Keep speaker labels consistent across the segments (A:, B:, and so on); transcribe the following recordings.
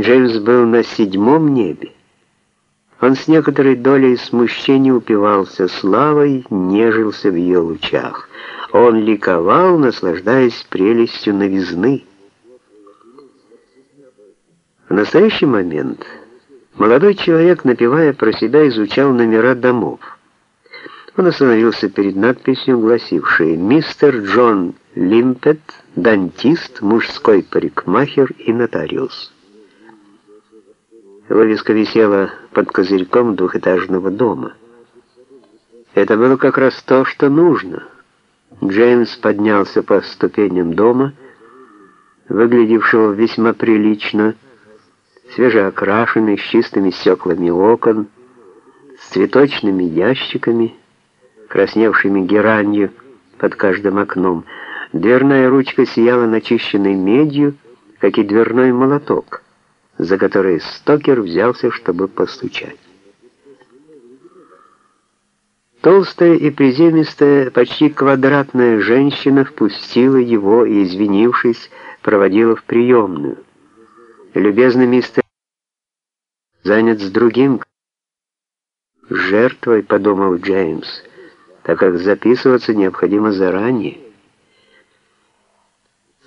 A: Джеймс был на седьмом небе. Он с некоторой долей смущения упивался славой, нежился в ее лучах. Он ликовал, наслаждаясь прелестью новизны. В настоящий момент молодой человек, напевая про себя, изучал номера домов. Он остановился перед надписью, гласившей «Мистер Джон Лимпет, дантист, мужской парикмахер и нотариус». Вывеска висела под козырьком двухэтажного дома. Это было как раз то, что нужно. Джеймс поднялся по ступеням дома, выглядевшего весьма прилично, свежеокрашенный, с чистыми стеклами окон, с цветочными ящиками, красневшими геранью под каждым окном. Дверная ручка сияла начищенной медью, как и дверной молоток за который Стокер взялся, чтобы постучать. Толстая и приземистая, почти квадратная женщина впустила его и, извинившись, проводила в приемную. Любезный мистер занят с другим жертвой, подумал Джеймс, так как записываться необходимо заранее.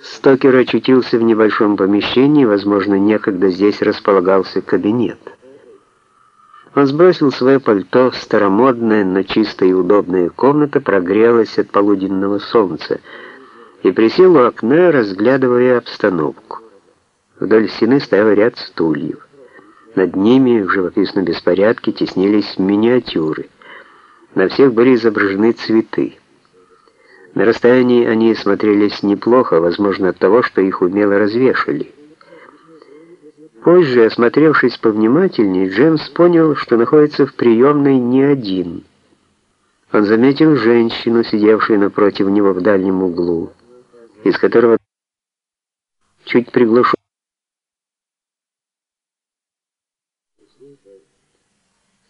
A: Стокер очутился в небольшом помещении, возможно, некогда здесь располагался кабинет. Он сбросил свое пальто, старомодная, но чистая и удобная комната прогрелась от полуденного солнца и присел у окна, разглядывая обстановку. Вдоль стены стоял ряд стульев. Над ними в живописном беспорядке теснились миниатюры. На всех были изображены цветы. На расстоянии они смотрелись неплохо, возможно, от того, что их умело развешали. Позже, осмотревшись повнимательнее, Джеймс понял, что находится в приемной не один. Он заметил женщину, сидевшую напротив него в дальнем углу, из которого чуть приглушен.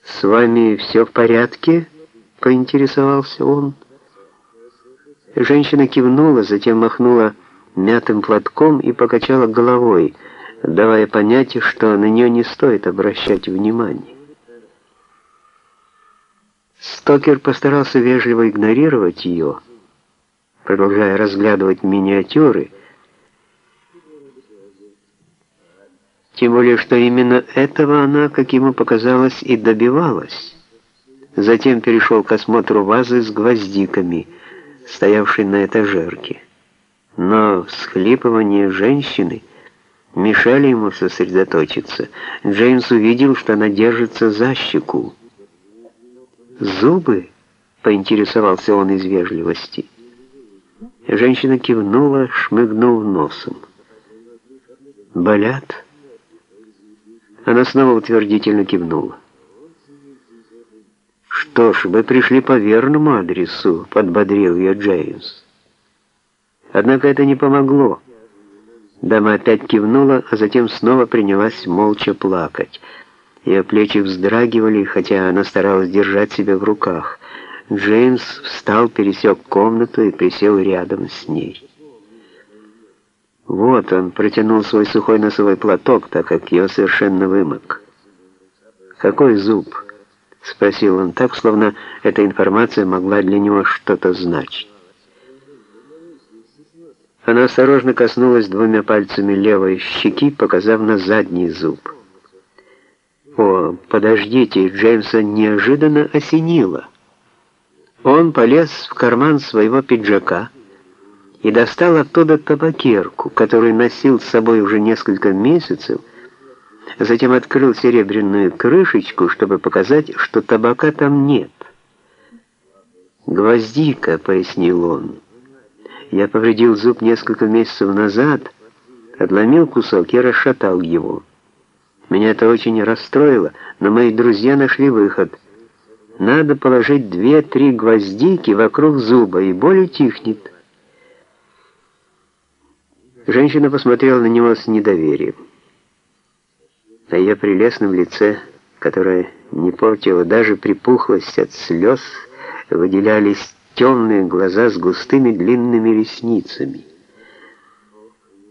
A: «С вами все в порядке?» — поинтересовался он. Женщина кивнула, затем махнула мятым платком и покачала головой, давая понять, что на нее не стоит обращать внимание. Стокер постарался вежливо игнорировать ее, продолжая разглядывать миниатюры, тем более, что именно этого она, как ему показалось, и добивалась. Затем перешел к осмотру вазы с гвоздиками — стоявшей на этажерке. Но всхлипывание женщины мешали ему сосредоточиться. Джеймс увидел, что она держится за щеку. «Зубы?» — поинтересовался он из вежливости. Женщина кивнула, шмыгнув носом. «Болят?» Она снова утвердительно кивнула. «Что ж, вы пришли по верному адресу», — подбодрил ее Джеймс. Однако это не помогло. Дама опять кивнула, а затем снова принялась молча плакать. Ее плечи вздрагивали, хотя она старалась держать себя в руках. Джеймс встал, пересек комнату и присел рядом с ней. Вот он протянул свой сухой носовой платок, так как ее совершенно вымок. «Какой зуб?» — спросил он так, словно эта информация могла для него что-то значить. Она осторожно коснулась двумя пальцами левой щеки, показав на задний зуб. О, подождите, Джеймса неожиданно осенило. Он полез в карман своего пиджака и достал оттуда табакерку, которую носил с собой уже несколько месяцев, затем открыл серебряную крышечку, чтобы показать, что табака там нет. «Гвоздика», — пояснил он. «Я повредил зуб несколько месяцев назад, отломил кусок и расшатал его. Меня это очень расстроило, но мои друзья нашли выход. Надо положить две-три гвоздики вокруг зуба, и боль утихнет». Женщина посмотрела на него с недоверием. На ее прелестном лице, которое не портило даже припухлость от слез, выделялись темные глаза с густыми длинными ресницами.